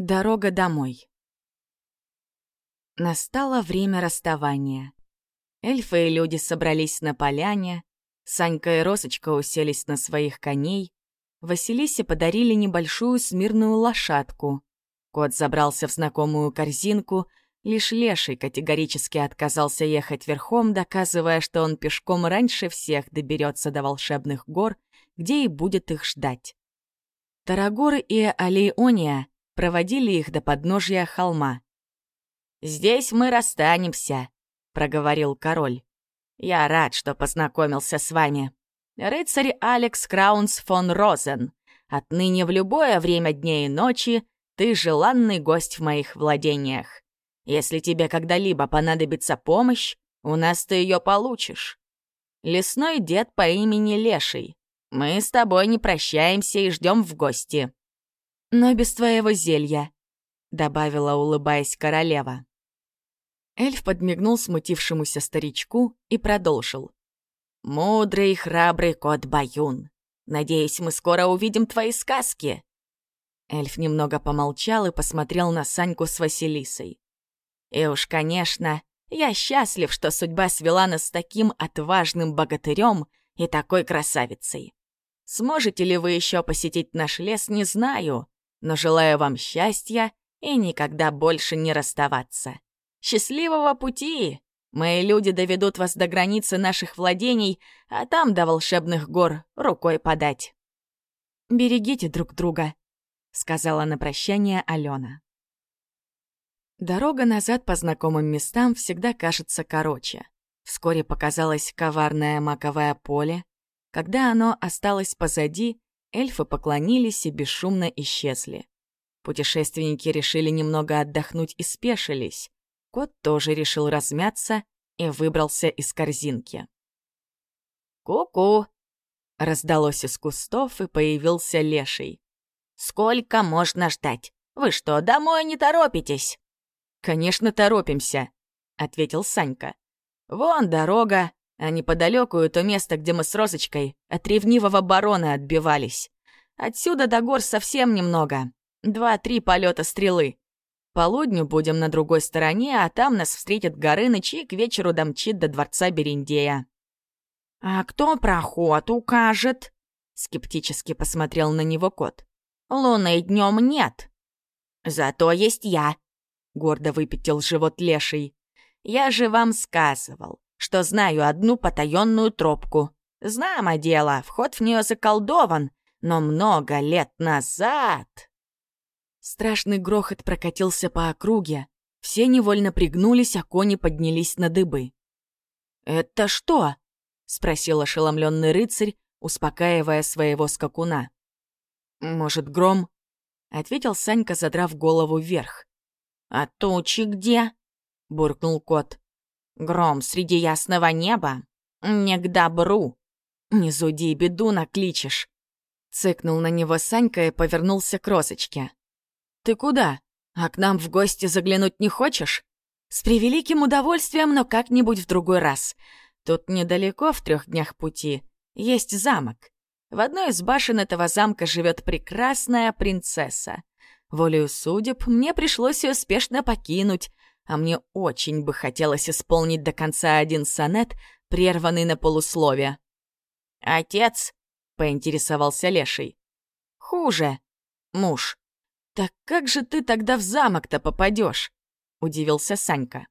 Дорога домой. Настало время расставания. Эльфы и люди собрались на поляне, Санька и Росочка уселись на своих коней, Василисе подарили небольшую смирную лошадку. Кот забрался в знакомую корзинку, лишь Леший категорически отказался ехать верхом, доказывая, что он пешком раньше всех доберется до волшебных гор, где и будет их ждать. Тарагор и Алиония проводили их до подножья холма. «Здесь мы расстанемся», — проговорил король. «Я рад, что познакомился с вами. Рыцарь Алекс Краунс фон Розен. Отныне в любое время дня и ночи ты желанный гость в моих владениях. Если тебе когда-либо понадобится помощь, у нас ты ее получишь. Лесной дед по имени Леший. Мы с тобой не прощаемся и ждем в гости но без твоего зелья», — добавила, улыбаясь королева. Эльф подмигнул смутившемуся старичку и продолжил. «Мудрый и храбрый кот Баюн. Надеюсь, мы скоро увидим твои сказки». Эльф немного помолчал и посмотрел на Саньку с Василисой. «И уж, конечно, я счастлив, что судьба свела нас с таким отважным богатырем и такой красавицей. Сможете ли вы еще посетить наш лес, не знаю, но желаю вам счастья и никогда больше не расставаться. Счастливого пути! Мои люди доведут вас до границы наших владений, а там до волшебных гор рукой подать. «Берегите друг друга», — сказала на прощание Алена. Дорога назад по знакомым местам всегда кажется короче. Вскоре показалось коварное маковое поле. Когда оно осталось позади, Эльфы поклонились и бесшумно исчезли. Путешественники решили немного отдохнуть и спешились. Кот тоже решил размяться и выбрался из корзинки. «Ку-ку!» — раздалось из кустов, и появился леший. «Сколько можно ждать? Вы что, домой не торопитесь?» «Конечно, торопимся», — ответил Санька. «Вон дорога, а неподалеку то место, где мы с Розочкой от ревнивого барона отбивались. Отсюда до гор совсем немного. Два-три полета стрелы. Полудню будем на другой стороне, а там нас встретит Горыныч и к вечеру домчит до дворца Бериндея. «А кто проход укажет?» — скептически посмотрел на него кот. «Луны днем нет». «Зато есть я», — гордо выпятил живот леший. «Я же вам сказывал, что знаю одну потаенную тропку. Знамо дело, вход в нее заколдован, но много лет назад... Страшный грохот прокатился по округе. Все невольно пригнулись, а кони поднялись на дыбы. «Это что?» — спросил ошеломленный рыцарь, успокаивая своего скакуна. «Может, гром?» — ответил Санька, задрав голову вверх. «А тучи где?» — буркнул кот. Гром среди ясного неба? Не к добру. Не зуди, беду накличешь. Цыкнул на него Санька и повернулся к Розочке. «Ты куда? А к нам в гости заглянуть не хочешь?» «С превеликим удовольствием, но как-нибудь в другой раз. Тут недалеко, в трех днях пути, есть замок. В одной из башен этого замка живет прекрасная принцесса. Волею судеб мне пришлось ее спешно покинуть, а мне очень бы хотелось исполнить до конца один сонет, прерванный на полуслове. «Отец?» — поинтересовался Леший. «Хуже. Муж. Так как же ты тогда в замок-то попадешь? удивился Санька.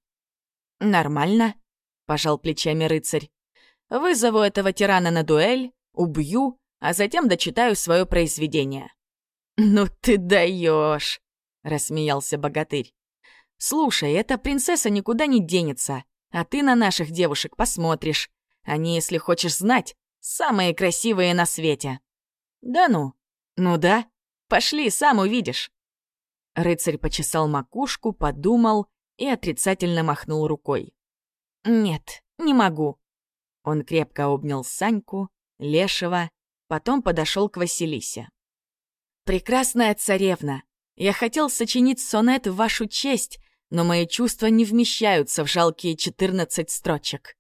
«Нормально», — пожал плечами рыцарь. «Вызову этого тирана на дуэль, убью, а затем дочитаю свое произведение». «Ну ты даешь!» — рассмеялся богатырь. «Слушай, эта принцесса никуда не денется, а ты на наших девушек посмотришь. Они, если хочешь знать, самые красивые на свете». «Да ну?» «Ну да. Пошли, сам увидишь». Рыцарь почесал макушку, подумал и отрицательно махнул рукой. «Нет, не могу». Он крепко обнял Саньку, Лешего, потом подошел к Василисе. «Прекрасная царевна, я хотел сочинить сонет в вашу честь, но мои чувства не вмещаются в жалкие 14 строчек.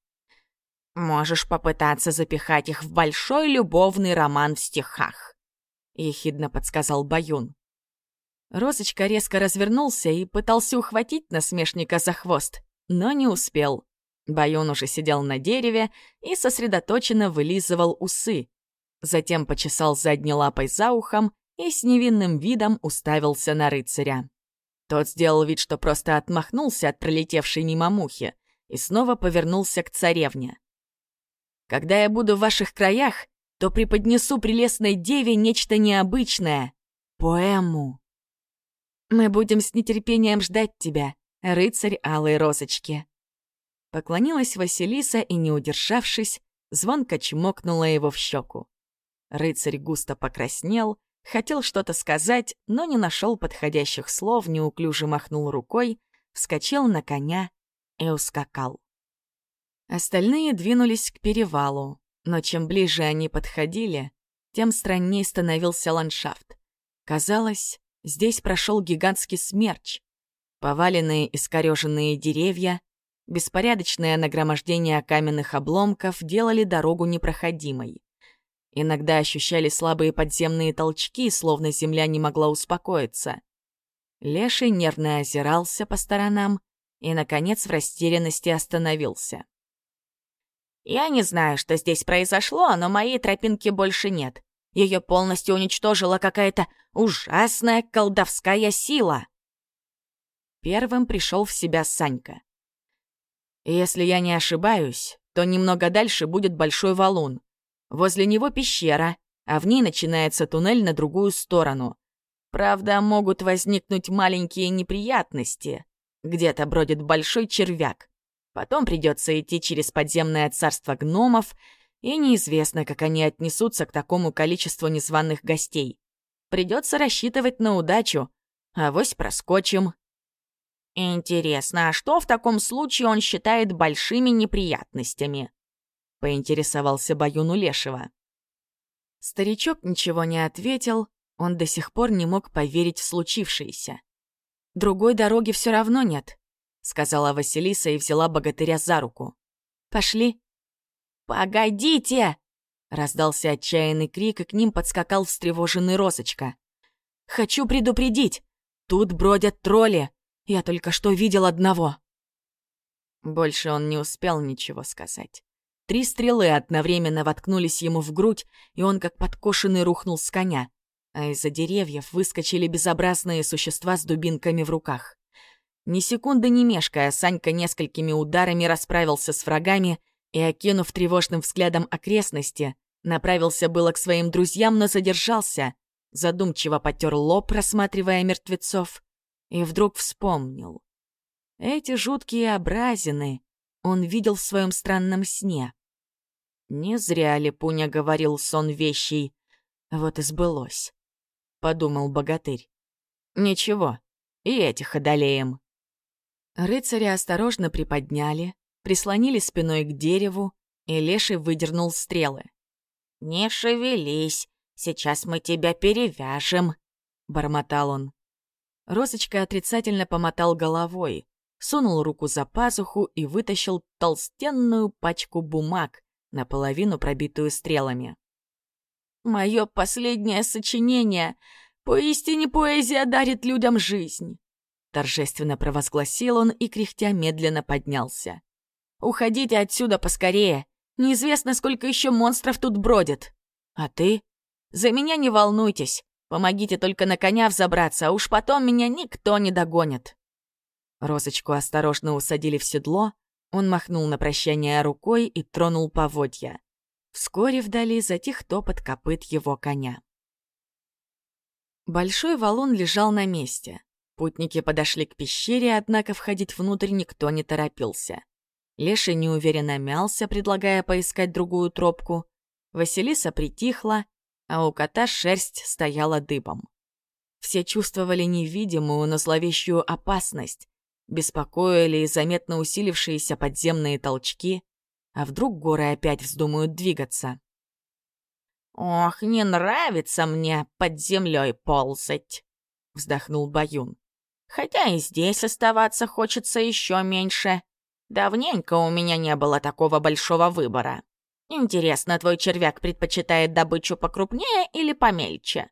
Можешь попытаться запихать их в большой любовный роман в стихах, ехидно подсказал Баюн. Розочка резко развернулся и пытался ухватить насмешника за хвост, но не успел. Баюн уже сидел на дереве и сосредоточенно вылизывал усы. Затем почесал задней лапой за ухом и с невинным видом уставился на рыцаря. Тот сделал вид, что просто отмахнулся от пролетевшей мимо мухи и снова повернулся к царевне. «Когда я буду в ваших краях, то преподнесу прелестной деве нечто необычное — поэму. Мы будем с нетерпением ждать тебя, рыцарь Алой Розочки». Поклонилась Василиса и, не удержавшись, звонко чмокнула его в щеку. Рыцарь густо покраснел, хотел что-то сказать, но не нашел подходящих слов, неуклюже махнул рукой, вскочил на коня и ускакал. Остальные двинулись к перевалу, но чем ближе они подходили, тем страннее становился ландшафт. Казалось, здесь прошел гигантский смерч. Поваленные искореженные деревья, беспорядочное нагромождение каменных обломков делали дорогу непроходимой. Иногда ощущали слабые подземные толчки, словно земля не могла успокоиться. Леший нервно озирался по сторонам и, наконец, в растерянности остановился. Я не знаю, что здесь произошло, но моей тропинки больше нет. Ее полностью уничтожила какая-то ужасная колдовская сила. Первым пришел в себя Санька. Если я не ошибаюсь, то немного дальше будет большой валун. Возле него пещера, а в ней начинается туннель на другую сторону. Правда, могут возникнуть маленькие неприятности. Где-то бродит большой червяк. Потом придется идти через подземное царство гномов, и неизвестно, как они отнесутся к такому количеству незваных гостей. Придется рассчитывать на удачу, а вось проскочим. Интересно, а что в таком случае он считает большими неприятностями? Поинтересовался Баюн у Лешего. Старичок ничего не ответил, он до сих пор не мог поверить в случившееся. Другой дороги все равно нет сказала Василиса и взяла богатыря за руку. «Пошли». «Погодите!» — раздался отчаянный крик, и к ним подскакал встревоженный Розочка. «Хочу предупредить! Тут бродят тролли! Я только что видел одного!» Больше он не успел ничего сказать. Три стрелы одновременно воткнулись ему в грудь, и он как подкошенный рухнул с коня, а из-за деревьев выскочили безобразные существа с дубинками в руках. Ни секунды не мешкая, Санька несколькими ударами расправился с врагами и, окинув тревожным взглядом окрестности, направился было к своим друзьям, но задержался, задумчиво потер лоб, рассматривая мертвецов, и вдруг вспомнил. Эти жуткие образины он видел в своем странном сне. Не зря ли Пуня говорил сон вещей, вот и сбылось, — подумал богатырь. Ничего, и этих одолеем. Рыцаря осторожно приподняли, прислонили спиной к дереву, и Леший выдернул стрелы. «Не шевелись, сейчас мы тебя перевяжем», — бормотал он. Розочка отрицательно помотал головой, сунул руку за пазуху и вытащил толстенную пачку бумаг, наполовину пробитую стрелами. «Мое последнее сочинение! Поистине поэзия дарит людям жизнь!» Торжественно провозгласил он и, кряхтя, медленно поднялся. «Уходите отсюда поскорее! Неизвестно, сколько еще монстров тут бродит! А ты? За меня не волнуйтесь! Помогите только на коня взобраться, а уж потом меня никто не догонит!» Розочку осторожно усадили в седло, он махнул на прощание рукой и тронул поводья. Вскоре вдали затих топот копыт его коня. Большой валун лежал на месте. Путники подошли к пещере, однако входить внутрь никто не торопился. Леша неуверенно мялся, предлагая поискать другую тропку. Василиса притихла, а у кота шерсть стояла дыбом. Все чувствовали невидимую, но зловещую опасность, беспокоили и заметно усилившиеся подземные толчки, а вдруг горы опять вздумают двигаться. «Ох, не нравится мне под землей ползать!» — вздохнул Баюн. Хотя и здесь оставаться хочется еще меньше. Давненько у меня не было такого большого выбора. Интересно, твой червяк предпочитает добычу покрупнее или помельче?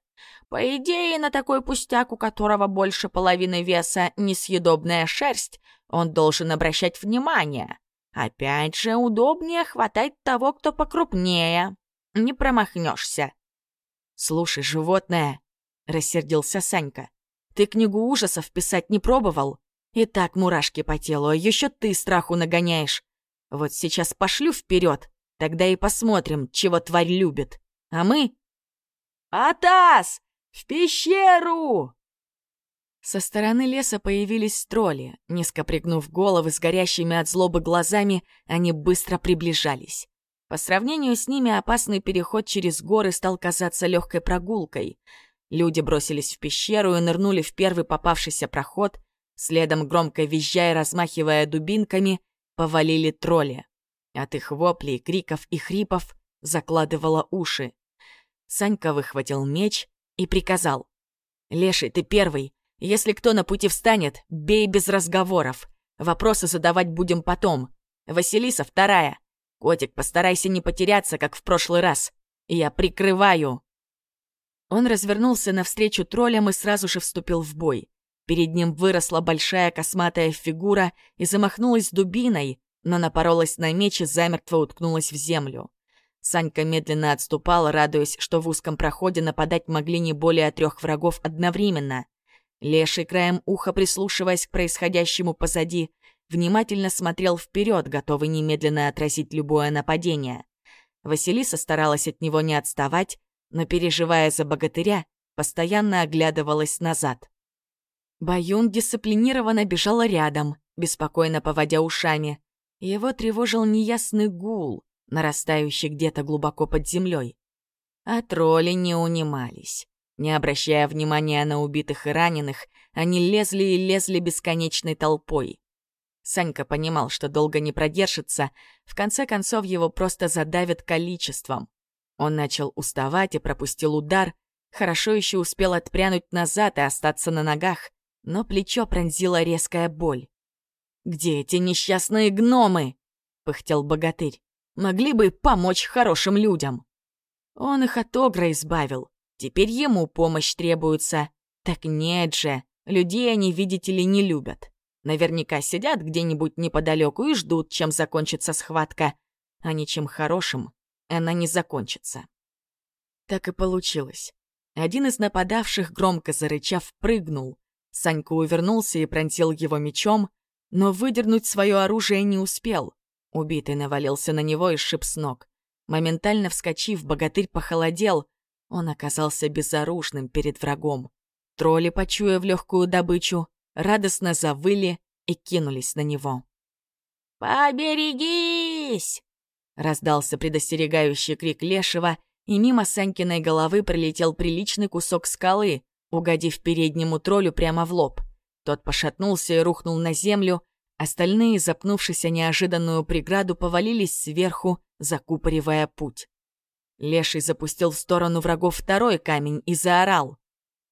По идее, на такой пустяк, у которого больше половины веса несъедобная шерсть, он должен обращать внимание. Опять же, удобнее хватать того, кто покрупнее. Не промахнешься. «Слушай, животное!» — рассердился Санька. «Ты книгу ужасов писать не пробовал? И так мурашки по телу, а еще ты страху нагоняешь. Вот сейчас пошлю вперед, тогда и посмотрим, чего тварь любит. А мы...» «Атас! В пещеру!» Со стороны леса появились тролли. Низко пригнув головы с горящими от злобы глазами, они быстро приближались. По сравнению с ними опасный переход через горы стал казаться легкой прогулкой. Люди бросились в пещеру и нырнули в первый попавшийся проход, следом, громко визжая, размахивая дубинками, повалили тролли. От их воплей, криков и хрипов закладывало уши. Санька выхватил меч и приказал. «Леший, ты первый. Если кто на пути встанет, бей без разговоров. Вопросы задавать будем потом. Василиса вторая. Котик, постарайся не потеряться, как в прошлый раз. Я прикрываю». Он развернулся навстречу троллям и сразу же вступил в бой. Перед ним выросла большая косматая фигура и замахнулась дубиной, но напоролась на меч и замертво уткнулась в землю. Санька медленно отступал, радуясь, что в узком проходе нападать могли не более трех врагов одновременно. Леший краем уха, прислушиваясь к происходящему позади, внимательно смотрел вперед, готовый немедленно отразить любое нападение. Василиса старалась от него не отставать, но, переживая за богатыря, постоянно оглядывалась назад. Баюн дисциплинированно бежал рядом, беспокойно поводя ушами. Его тревожил неясный гул, нарастающий где-то глубоко под землей. А тролли не унимались. Не обращая внимания на убитых и раненых, они лезли и лезли бесконечной толпой. Санька понимал, что долго не продержится, в конце концов его просто задавят количеством. Он начал уставать и пропустил удар, хорошо еще успел отпрянуть назад и остаться на ногах, но плечо пронзила резкая боль. «Где эти несчастные гномы?» — пыхтел богатырь могли бы помочь хорошим людям. Он их от огра избавил. Теперь ему помощь требуется. Так нет же, людей они, видите ли, не любят. Наверняка сидят где-нибудь неподалеку и ждут, чем закончится схватка. А ничем хорошим она не закончится. Так и получилось. Один из нападавших, громко зарычав, прыгнул. Санька увернулся и пронзил его мечом, но выдернуть свое оружие не успел. Убитый навалился на него и сшиб с ног. Моментально вскочив, богатырь похолодел. Он оказался безоружным перед врагом. Тролли, почуяв легкую добычу, радостно завыли и кинулись на него. «Поберегись!» — раздался предостерегающий крик Лешего, и мимо Санькиной головы прилетел приличный кусок скалы, угодив переднему троллю прямо в лоб. Тот пошатнулся и рухнул на землю, Остальные, запнувшись о неожиданную преграду, повалились сверху, закупоривая путь. Леший запустил в сторону врагов второй камень и заорал.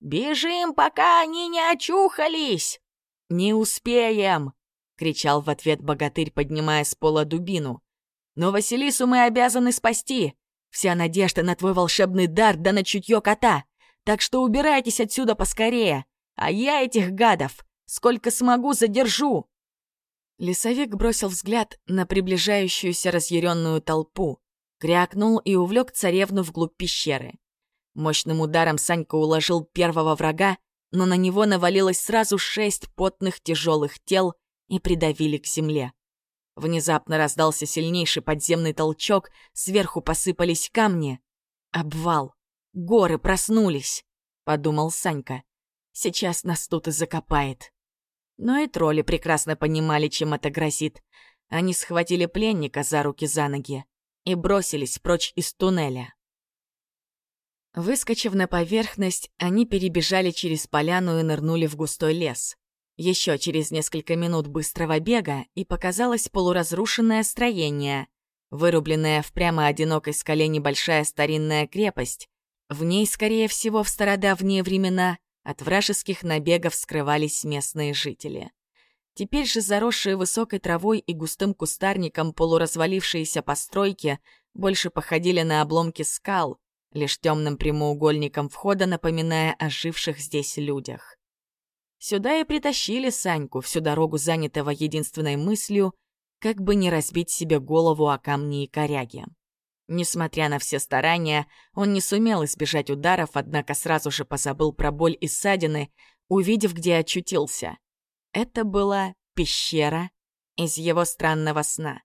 «Бежим, пока они не очухались!» «Не успеем!» — кричал в ответ богатырь, поднимая с пола дубину. «Но Василису мы обязаны спасти! Вся надежда на твой волшебный дар да на чутье кота! Так что убирайтесь отсюда поскорее! А я этих гадов, сколько смогу, задержу!» Лесовик бросил взгляд на приближающуюся разъяренную толпу, крякнул и увлек царевну вглубь пещеры. Мощным ударом Санька уложил первого врага, но на него навалилось сразу шесть потных тяжелых тел и придавили к земле. Внезапно раздался сильнейший подземный толчок, сверху посыпались камни. Обвал. Горы проснулись, — подумал Санька. Сейчас нас тут и закопает. Но и тролли прекрасно понимали, чем это грозит. Они схватили пленника за руки за ноги и бросились прочь из туннеля. Выскочив на поверхность, они перебежали через поляну и нырнули в густой лес. Еще через несколько минут быстрого бега и показалось полуразрушенное строение, вырубленная в прямо одинокой скале небольшая старинная крепость. В ней, скорее всего, в стародавние времена от вражеских набегов скрывались местные жители. Теперь же заросшие высокой травой и густым кустарником полуразвалившиеся постройки больше походили на обломки скал, лишь темным прямоугольником входа напоминая о живших здесь людях. Сюда и притащили Саньку, всю дорогу занятого единственной мыслью, как бы не разбить себе голову о камни и коряги. Несмотря на все старания, он не сумел избежать ударов, однако сразу же позабыл про боль и ссадины, увидев, где очутился. Это была пещера из его странного сна.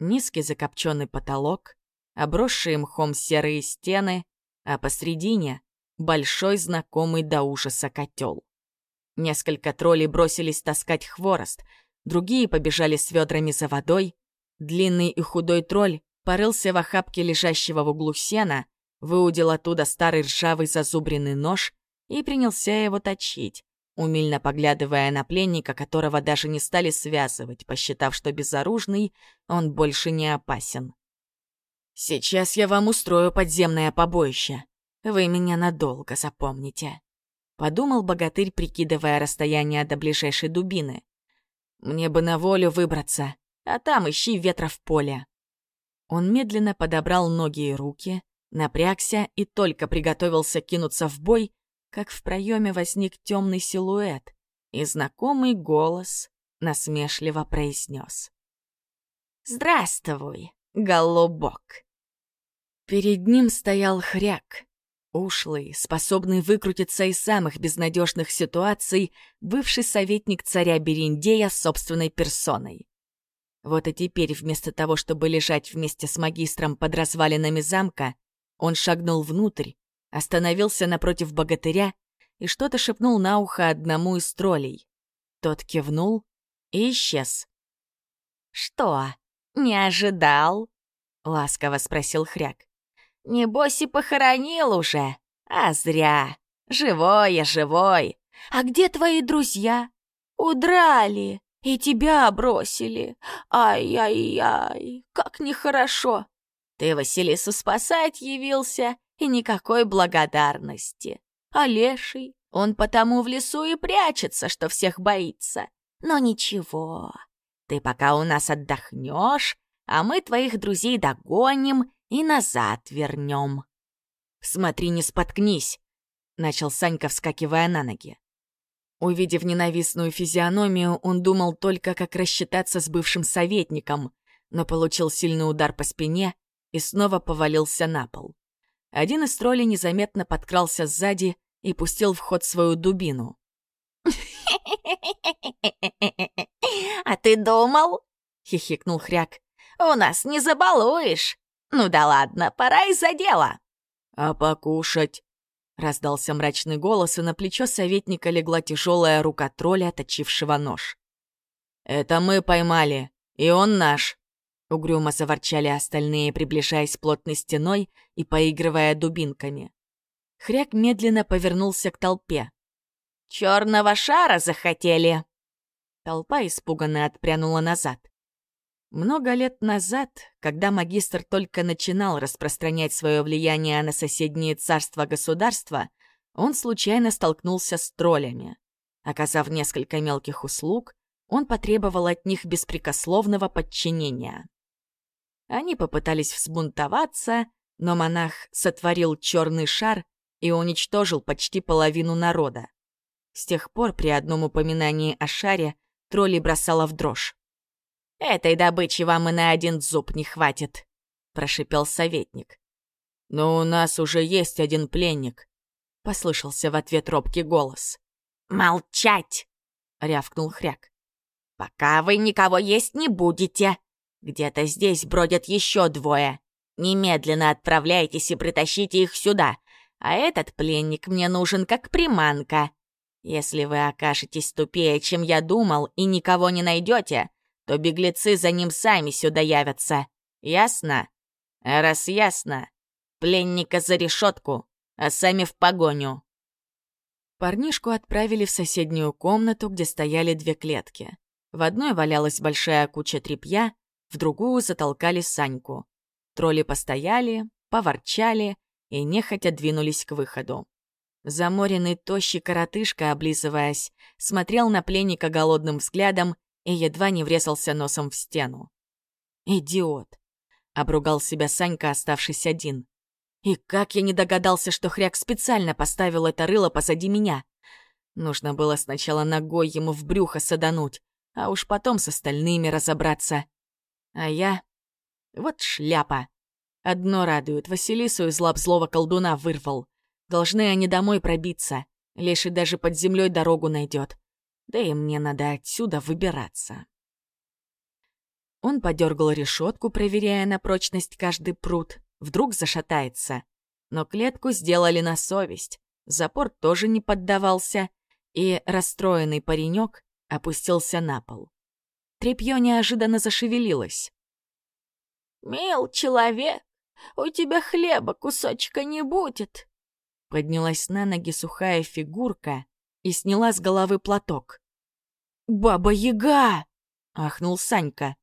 Низкий закопченный потолок, обросшие мхом серые стены, а посредине — большой знакомый до ужаса котел. Несколько троллей бросились таскать хворост, другие побежали с ведрами за водой. Длинный и худой тролль порылся в охапке лежащего в углу сена, выудил оттуда старый ржавый зазубренный нож и принялся его точить, умильно поглядывая на пленника, которого даже не стали связывать, посчитав, что безоружный он больше не опасен. «Сейчас я вам устрою подземное побоище. Вы меня надолго запомните», — подумал богатырь, прикидывая расстояние до ближайшей дубины. «Мне бы на волю выбраться, а там ищи ветра в поле». Он медленно подобрал ноги и руки, напрягся и только приготовился кинуться в бой, как в проеме возник темный силуэт, и знакомый голос насмешливо произнес. «Здравствуй, голубок!» Перед ним стоял хряк, Ушлый, способный выкрутиться из самых безнадежных ситуаций, бывший советник царя Бериндея собственной персоной. Вот и теперь, вместо того, чтобы лежать вместе с магистром под развалинами замка, он шагнул внутрь, остановился напротив богатыря и что-то шепнул на ухо одному из троллей. Тот кивнул и исчез. «Что, не ожидал?» — ласково спросил Хряк. Небось и похоронил уже. А зря. Живой я, живой. А где твои друзья? Удрали и тебя бросили. Ай-яй-яй, как нехорошо. Ты Василису спасать явился, и никакой благодарности. А леший, он потому в лесу и прячется, что всех боится. Но ничего, ты пока у нас отдохнешь, а мы твоих друзей догоним и назад вернем. «Смотри, не споткнись!» — начал Санька, вскакивая на ноги. Увидев ненавистную физиономию, он думал только, как рассчитаться с бывшим советником, но получил сильный удар по спине и снова повалился на пол. Один из троллей незаметно подкрался сзади и пустил в ход свою дубину. «А ты думал?» — хихикнул Хряк. «У нас не забалуешь. «Ну да ладно, пора и за дело!» «А покушать?» Раздался мрачный голос, и на плечо советника легла тяжелая рука тролля, точившего нож. «Это мы поймали, и он наш!» Угрюмо заворчали остальные, приближаясь плотной стеной и поигрывая дубинками. Хряк медленно повернулся к толпе. «Черного шара захотели!» Толпа испуганно отпрянула назад. Много лет назад, когда магистр только начинал распространять свое влияние на соседние царства-государства, он случайно столкнулся с троллями. Оказав несколько мелких услуг, он потребовал от них беспрекословного подчинения. Они попытались взбунтоваться, но монах сотворил черный шар и уничтожил почти половину народа. С тех пор при одном упоминании о шаре тролли бросала в дрожь. «Этой добычи вам и на один зуб не хватит», — прошипел советник. «Но у нас уже есть один пленник», — послышался в ответ робкий голос. «Молчать!» — рявкнул Хряк. «Пока вы никого есть не будете. Где-то здесь бродят еще двое. Немедленно отправляйтесь и притащите их сюда. А этот пленник мне нужен как приманка. Если вы окажетесь тупее, чем я думал, и никого не найдете, то беглецы за ним сами сюда явятся. Ясно? раз ясно, пленника за решетку, а сами в погоню. Парнишку отправили в соседнюю комнату, где стояли две клетки. В одной валялась большая куча тряпья, в другую затолкали Саньку. Тролли постояли, поворчали и нехотя двинулись к выходу. Заморенный тощий коротышка, облизываясь, смотрел на пленника голодным взглядом и едва не врезался носом в стену. «Идиот!» — обругал себя Санька, оставшись один. И как я не догадался, что хряк специально поставил это рыло позади меня. Нужно было сначала ногой ему в брюхо садануть, а уж потом с остальными разобраться. А я... Вот шляпа. Одно радует, Василису из лап злого колдуна вырвал. Должны они домой пробиться. Леший даже под землей дорогу найдет. Да и мне надо отсюда выбираться. Он подергал решетку, проверяя на прочность каждый пруд. Вдруг зашатается. Но клетку сделали на совесть. Запор тоже не поддавался, и расстроенный паренек опустился на пол. Трепье неожиданно зашевелилось. «Мил человек, у тебя хлеба кусочка не будет!» Поднялась на ноги сухая фигурка и сняла с головы платок. «Баба-яга!» — ахнул Санька.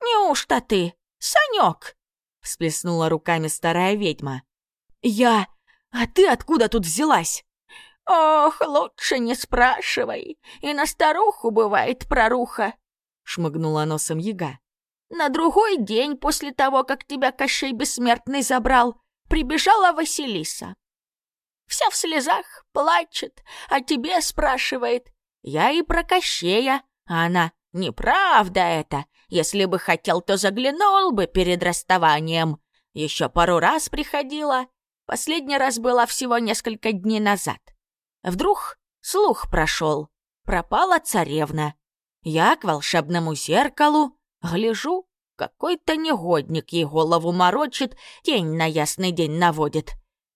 «Неужто ты, Санек?» — всплеснула руками старая ведьма. «Я... А ты откуда тут взялась?» «Ох, лучше не спрашивай, и на старуху бывает проруха», — шмыгнула носом яга. «На другой день после того, как тебя Кощей Бессмертный забрал, прибежала Василиса. Вся в слезах, плачет, а тебе спрашивает. Я и про Кощея, а она, неправда это, если бы хотел, то заглянул бы перед расставанием. Еще пару раз приходила, последний раз была всего несколько дней назад. Вдруг слух прошел. Пропала царевна. Я к волшебному зеркалу гляжу, какой-то негодник ей голову морочит, тень на ясный день наводит.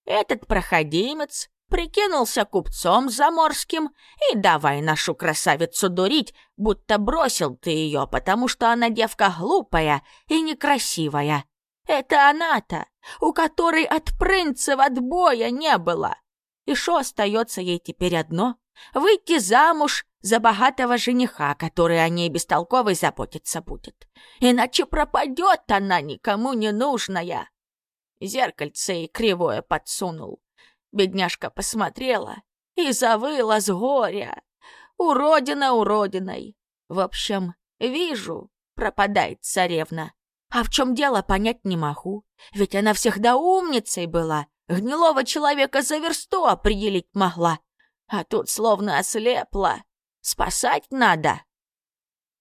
Этот проходимец прикинулся купцом заморским и давай нашу красавицу дурить, будто бросил ты ее, потому что она девка глупая и некрасивая. Это она-то, у которой от принцев отбоя не было. И что остается ей теперь одно? Выйти замуж за богатого жениха, который о ней бестолковой заботиться будет. Иначе пропадет она никому не нужная. Зеркальце и кривое подсунул. Бедняжка посмотрела и завыла с горя. Уродина уродиной. В общем, вижу, пропадает царевна. А в чем дело, понять не могу. Ведь она всегда умницей была, Гнилого человека за версту определить могла. А тут словно ослепла. Спасать надо.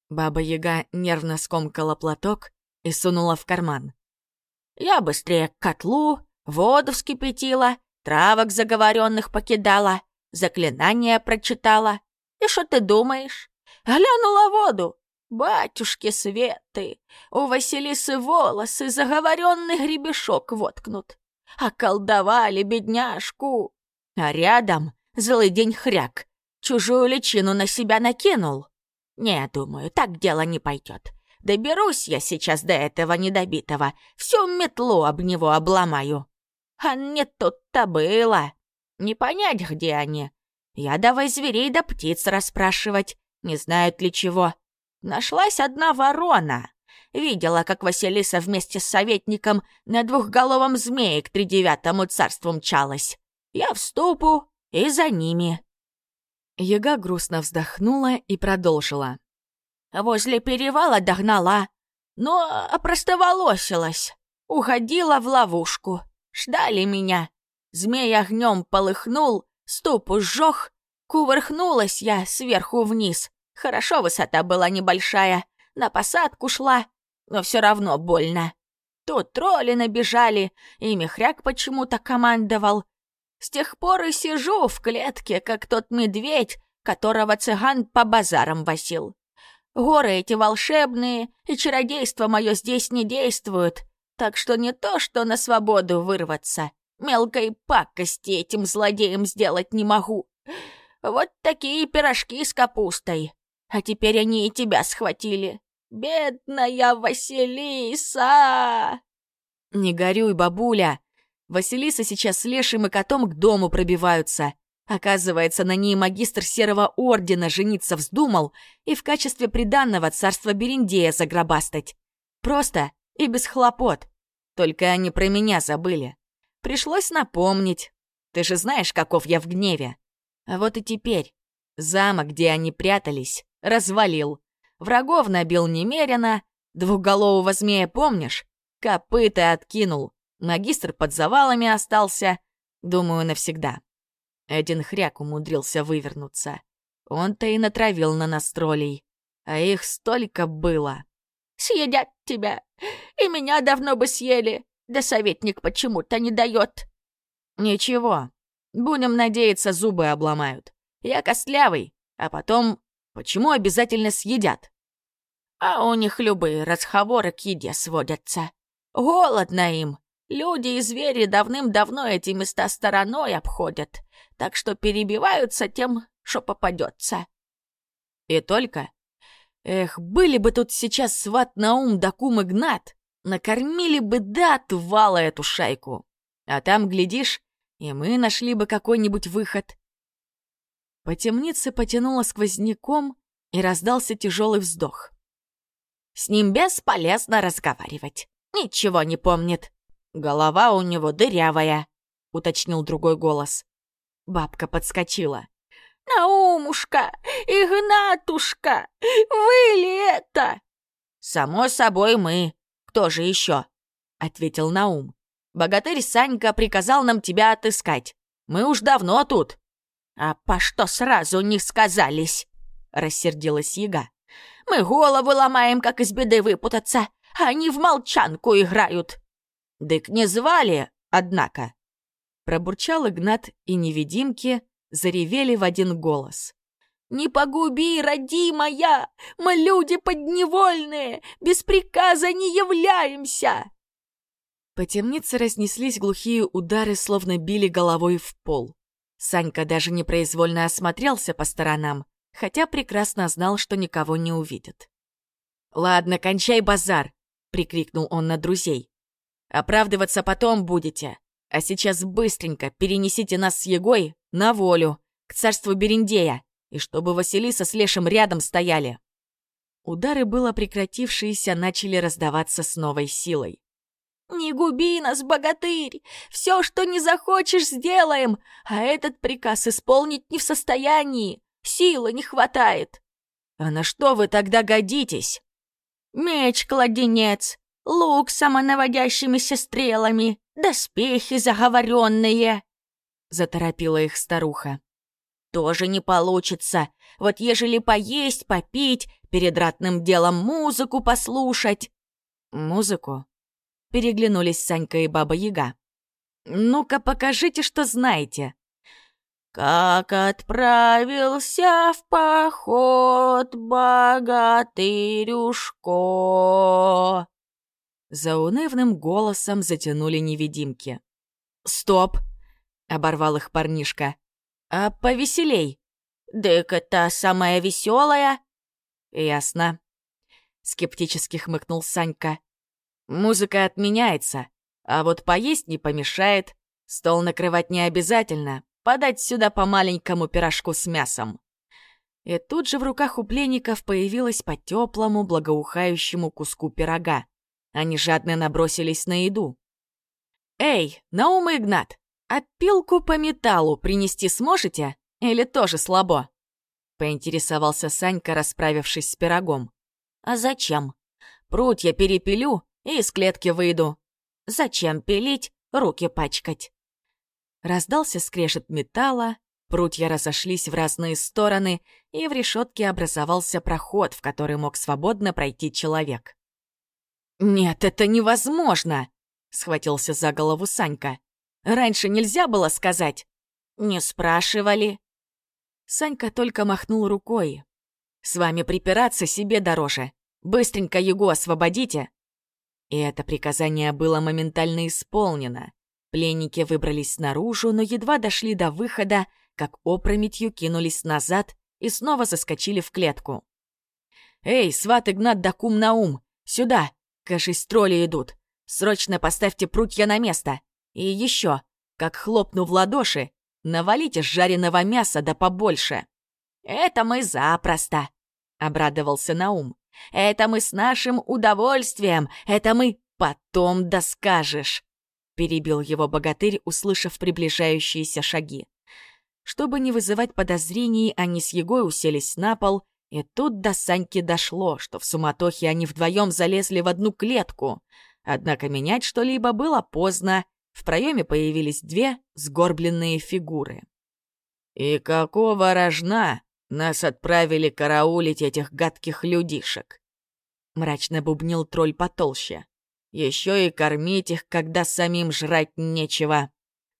Баба-яга нервно скомкала платок и сунула в карман. Я быстрее к котлу, воду вскипятила, травок заговоренных покидала, заклинания прочитала. И что ты думаешь? Глянула воду. Батюшки Светы, у Василисы волосы заговоренный гребешок воткнут околдовали бедняжку. А рядом злый день хряк, чужую личину на себя накинул. Не, думаю, так дело не пойдет. Доберусь я сейчас до этого недобитого, всю метлу об него обломаю. А не тут-то было. Не понять, где они. Я давай зверей да птиц расспрашивать, не знают ли чего. Нашлась одна ворона. Видела, как Василиса вместе с советником на двухголовом змее к тридевятому царству мчалась. Я в ступу и за ними. Яга грустно вздохнула и продолжила. Возле перевала догнала, но опростоволосилась. Уходила в ловушку. Ждали меня. Змей огнем полыхнул, ступу сжег. Кувырхнулась я сверху вниз. Хорошо высота была небольшая. На посадку шла, но все равно больно. Тут тролли набежали, и Мехряк почему-то командовал. С тех пор и сижу в клетке, как тот медведь, которого цыган по базарам восил. Горы эти волшебные, и чародейство мое здесь не действует, так что не то, что на свободу вырваться. Мелкой пакости этим злодеям сделать не могу. Вот такие пирожки с капустой. А теперь они и тебя схватили. «Бедная Василиса!» «Не горюй, бабуля! Василиса сейчас с Лешим и котом к дому пробиваются. Оказывается, на ней магистр Серого Ордена жениться вздумал и в качестве приданного царства Бериндея загробастать. Просто и без хлопот. Только они про меня забыли. Пришлось напомнить. Ты же знаешь, каков я в гневе. А вот и теперь. Замок, где они прятались, развалил. Врагов набил немерено. Двухголового змея помнишь? Копыта откинул. Магистр под завалами остался, думаю, навсегда. Один хряк умудрился вывернуться. Он-то и натравил на нас троллей. А их столько было. «Съедят тебя, и меня давно бы съели, да советник почему-то не дает». «Ничего, будем надеяться, зубы обломают. Я костлявый, а потом, почему обязательно съедят?» «А у них любые разговоры к еде сводятся. Голодно им. Люди и звери давным-давно эти места стороной обходят, так что перебиваются тем, что попадется. И только? Эх, были бы тут сейчас сват Наум да кум Игнат, накормили бы до отвала эту шайку. А там, глядишь, и мы нашли бы какой-нибудь выход. По темнице потянуло сквозняком, и раздался тяжелый вздох. С ним бесполезно разговаривать. Ничего не помнит. Голова у него дырявая, уточнил другой голос. Бабка подскочила. «Наумушка! Игнатушка! Вы ли это?» «Само собой мы. Кто же еще?» — ответил Наум. «Богатырь Санька приказал нам тебя отыскать. Мы уж давно тут». «А по что сразу не сказались?» — рассердилась Яга. «Мы голову ломаем, как из беды выпутаться, они в молчанку играют». «Дык не звали, однако». Пробурчал Игнат и невидимки, заревели в один голос. «Не погуби, родимая! Мы люди подневольные! Без приказа не являемся!» По темнице разнеслись глухие удары, словно били головой в пол. Санька даже непроизвольно осмотрелся по сторонам, хотя прекрасно знал, что никого не увидит. «Ладно, кончай базар!» — прикрикнул он на друзей. «Оправдываться потом будете, а сейчас быстренько перенесите нас с Егой на волю, к царству Берендея, и чтобы Василиса с Лешем рядом стояли. Удары было прекратившиеся начали раздаваться с новой силой. «Не губи нас, богатырь! Все, что не захочешь, сделаем, а этот приказ исполнить не в состоянии, силы не хватает». «А на что вы тогда годитесь?» «Меч-кладенец, лук с самонаводящимися стрелами, доспехи заговоренные», — заторопила их старуха. «Тоже не получится. Вот ежели поесть, попить, перед ратным делом музыку послушать». «Музыку?» — переглянулись Санька и Баба Яга. «Ну-ка, покажите, что знаете». Как отправился в поход богатырюшко. За унывным голосом затянули невидимки. «Стоп!» — оборвал их парнишка. «А повеселей!» «Дык это самая веселая!» «Ясно», — скептически хмыкнул Санька. «Музыка отменяется, а вот поесть не помешает, стол накрывать не обязательно, подать сюда по маленькому пирожку с мясом». И тут же в руках у пленников появилась по теплому, благоухающему куску пирога. Они жадно набросились на еду. «Эй, Наум и Игнат, а пилку по металлу принести сможете? Или тоже слабо?» Поинтересовался Санька, расправившись с пирогом. «А зачем? Прутья перепилю и из клетки выйду. Зачем пилить, руки пачкать?» Раздался скрежет металла, прутья разошлись в разные стороны, и в решетке образовался проход, в который мог свободно пройти человек. «Нет, это невозможно!» — схватился за голову Санька. «Раньше нельзя было сказать?» «Не спрашивали». Санька только махнул рукой. «С вами припираться себе дороже. Быстренько его освободите!» И это приказание было моментально исполнено. Пленники выбрались наружу, но едва дошли до выхода, как опрометью кинулись назад и снова заскочили в клетку. «Эй, сват Игнат да кум Наум, сюда! Кажись, тролли идут. Срочно поставьте прутья на место. И еще, как хлопну в ладоши, навалите жареного мяса да побольше. Это мы запросто, обрадовался Наум. Это мы с нашим удовольствием, это мы потом доскажешь. Перебил его богатырь, услышав приближающиеся шаги. Чтобы не вызывать подозрений, они с Егой уселись на пол и тут до Саньки дошло, что в суматохе они вдвоем залезли в одну клетку. Однако менять что-либо было поздно. В проеме появились две сгорбленные фигуры. «И какого рожна нас отправили караулить этих гадких людишек?» Мрачно бубнил тролль потолще. «Еще и кормить их, когда самим жрать нечего.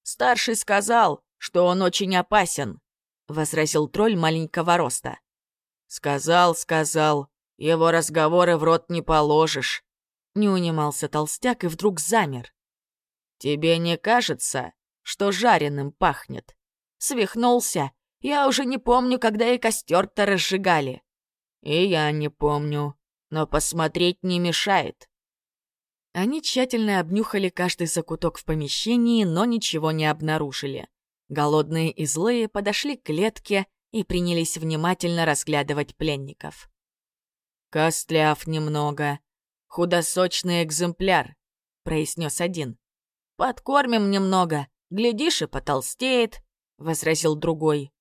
Старший сказал, что он очень опасен», — возразил тролль маленького роста. «Сказал, сказал. Его разговоры в рот не положишь». Не унимался толстяк и вдруг замер. «Тебе не кажется, что жареным пахнет?» Свихнулся. Я уже не помню, когда и костер-то разжигали. И я не помню, но посмотреть не мешает. Они тщательно обнюхали каждый закуток в помещении, но ничего не обнаружили. Голодные и злые подошли к клетке и принялись внимательно разглядывать пленников. «Костляв немного. Худосочный экземпляр», — произнес один. «Подкормим немного. Глядишь, и потолстеет», — возразил другой.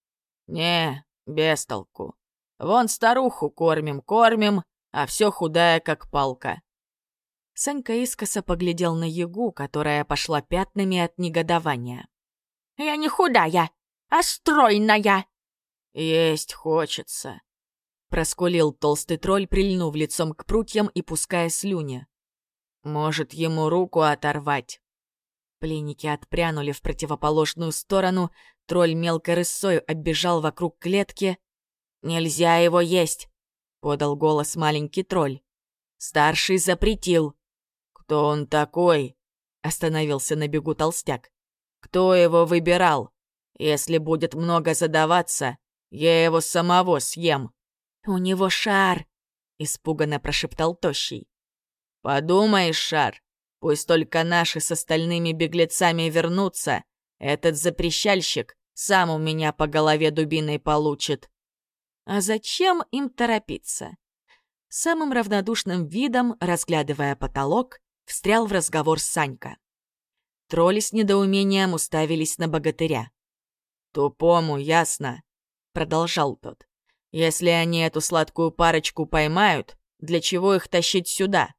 «Не, без толку. Вон старуху кормим, кормим, а все худая, как палка». Санька искоса поглядел на Ягу, которая пошла пятнами от негодования. «Я не худая, а стройная!» «Есть хочется», — проскулил толстый тролль, прильнув лицом к прутьям и пуская слюни. «Может, ему руку оторвать?» Пленники отпрянули в противоположную сторону, тролль мелкой рысою оббежал вокруг клетки. «Нельзя его есть!» — подал голос маленький тролль. «Старший запретил». «Кто он такой?» — остановился на бегу толстяк. «Кто его выбирал? Если будет много задаваться, я его самого съем». «У него шар!» — испуганно прошептал Тощий. «Подумаешь, шар, Пусть только наши с остальными беглецами вернутся. Этот запрещальщик сам у меня по голове дубиной получит. А зачем им торопиться? Самым равнодушным видом, разглядывая потолок, встрял в разговор Санька. Тролли с недоумением уставились на богатыря. «Тупому, ясно», — продолжал тот. «Если они эту сладкую парочку поймают, для чего их тащить сюда?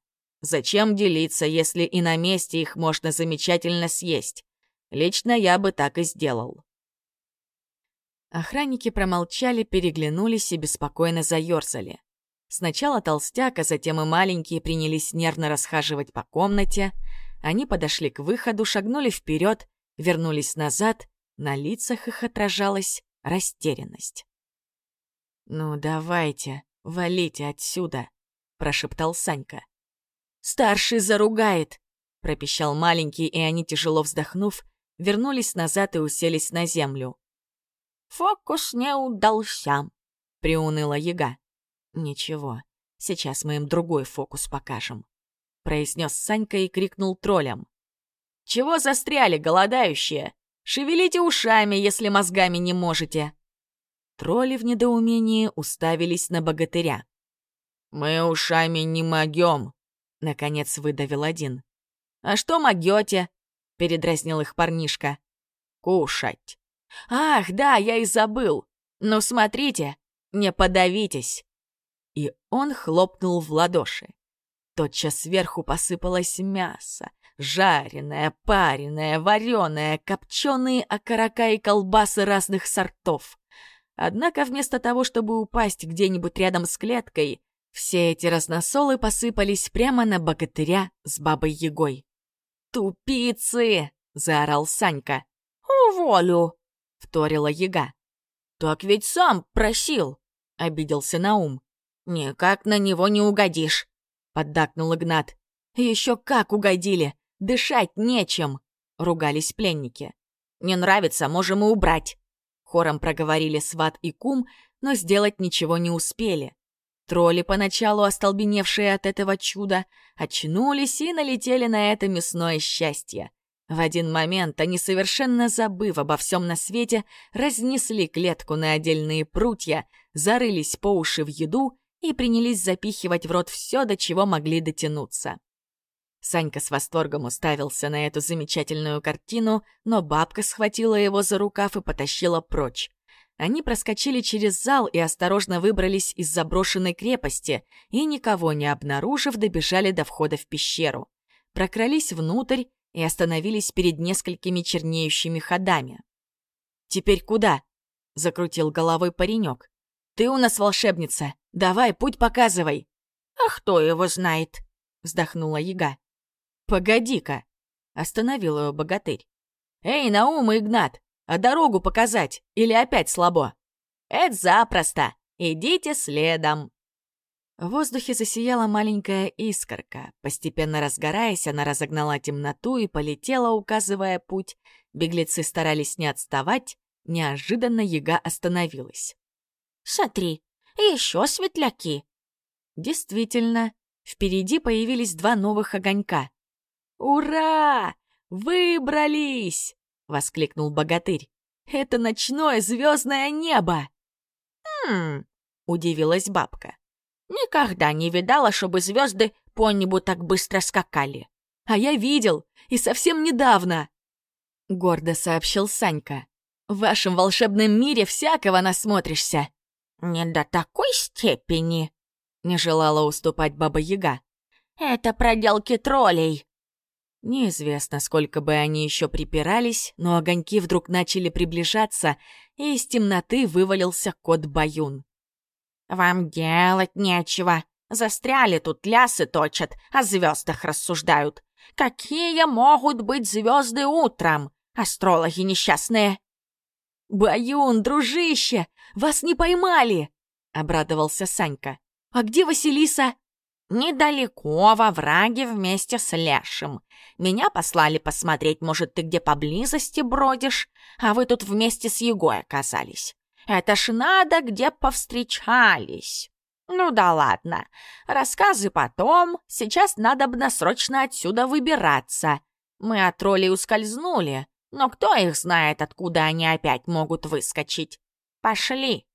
Зачем делиться, если и на месте их можно замечательно съесть? Лично я бы так и сделал. Охранники промолчали, переглянулись и беспокойно заёрзали. Сначала толстяк, а затем и маленькие принялись нервно расхаживать по комнате. Они подошли к выходу, шагнули вперед, вернулись назад. На лицах их отражалась растерянность. «Ну, давайте, валите отсюда», — прошептал Санька. Старший заругает!» — пропищал маленький, и они, тяжело вздохнув, вернулись назад и уселись на землю. «Фокус не удался», — приуныла яга. «Ничего, сейчас мы им другой фокус покажем», — произнес Санька и крикнул троллям. «Чего застряли, голодающие? Шевелите ушами, если мозгами не можете!» Тролли в недоумении уставились на богатыря. «Мы ушами не могем», — наконец выдавил один. «А что могете?» — передразнил их парнишка. «Кушать». «Ах, да, я и забыл. Ну, смотрите, не подавитесь». И он хлопнул в ладоши. Тотчас сверху посыпалось мясо. Жареное, пареное, вареное, копченые окорока и колбасы разных сортов. Однако вместо того, чтобы упасть где-нибудь рядом с клеткой, все эти разносолы посыпались прямо на богатыря с бабой Егой. «Тупицы!» — заорал Санька. «Уволю!» — вторила Яга. «Так ведь сам просил!» — обиделся Наум. «Никак на него не угодишь!» — поддакнул Игнат. «Еще как угодили! Дышать нечем!» — ругались пленники. «Не нравится, можем и убрать!» Хором проговорили сват и кум, но сделать ничего не успели. Тролли, поначалу остолбеневшие от этого чуда, очнулись и налетели на это мясное счастье. В один момент они, совершенно забыв обо всем на свете, разнесли клетку на отдельные прутья, зарылись по уши в еду и принялись запихивать в рот все, до чего могли дотянуться. Санька с восторгом уставился на эту замечательную картину, но бабка схватила его за рукав и потащила прочь. Они проскочили через зал и осторожно выбрались из заброшенной крепости и, никого не обнаружив, добежали до входа в пещеру. прокрались внутрь и остановились перед несколькими чернеющими ходами. «Теперь куда?» — закрутил головой паренек. «Ты у нас волшебница. Давай, путь показывай». «А кто его знает?» — вздохнула яга. «Погоди-ка!» — остановил ее богатырь. «Эй, Наум и Игнат, а дорогу показать или опять слабо?» «Это запросто! Идите следом!» В воздухе засияла маленькая искорка. Постепенно разгораясь, она разогнала темноту и полетела, указывая путь. Беглецы старались не отставать. Неожиданно яга остановилась. «Смотри, еще светляки!» Действительно, впереди появились два новых огонька. «Ура! Выбрались!» — воскликнул богатырь. «Это ночное звездное небо!» «Хм!» — удивилась бабка. «Никогда не видала, чтобы звезды по небу так быстро скакали». «А я видел, и совсем недавно!» — гордо сообщил Санька. «В вашем волшебном мире всякого насмотришься!» «Не до такой степени!» — не желала уступать Баба-Яга. «Это проделки троллей!» Неизвестно, сколько бы они еще припирались, но огоньки вдруг начали приближаться, и из темноты вывалился кот Баюн. «Вам делать нечего. Застряли тут, лясы точат, о звездах рассуждают. Какие могут быть звезды утром? Астрологи несчастные!» «Баюн, дружище, вас не поймали!» — обрадовался Санька. «А где Василиса?» «Недалеко, во враге вместе с Лешим. Меня послали посмотреть, может, ты где поблизости бродишь, а вы тут вместе с Егой оказались. Это ж надо, где повстречались. Ну да ладно, рассказы потом, сейчас надо бы срочно отсюда выбираться. Мы от троллей ускользнули, но кто их знает, откуда они опять могут выскочить. Пошли!»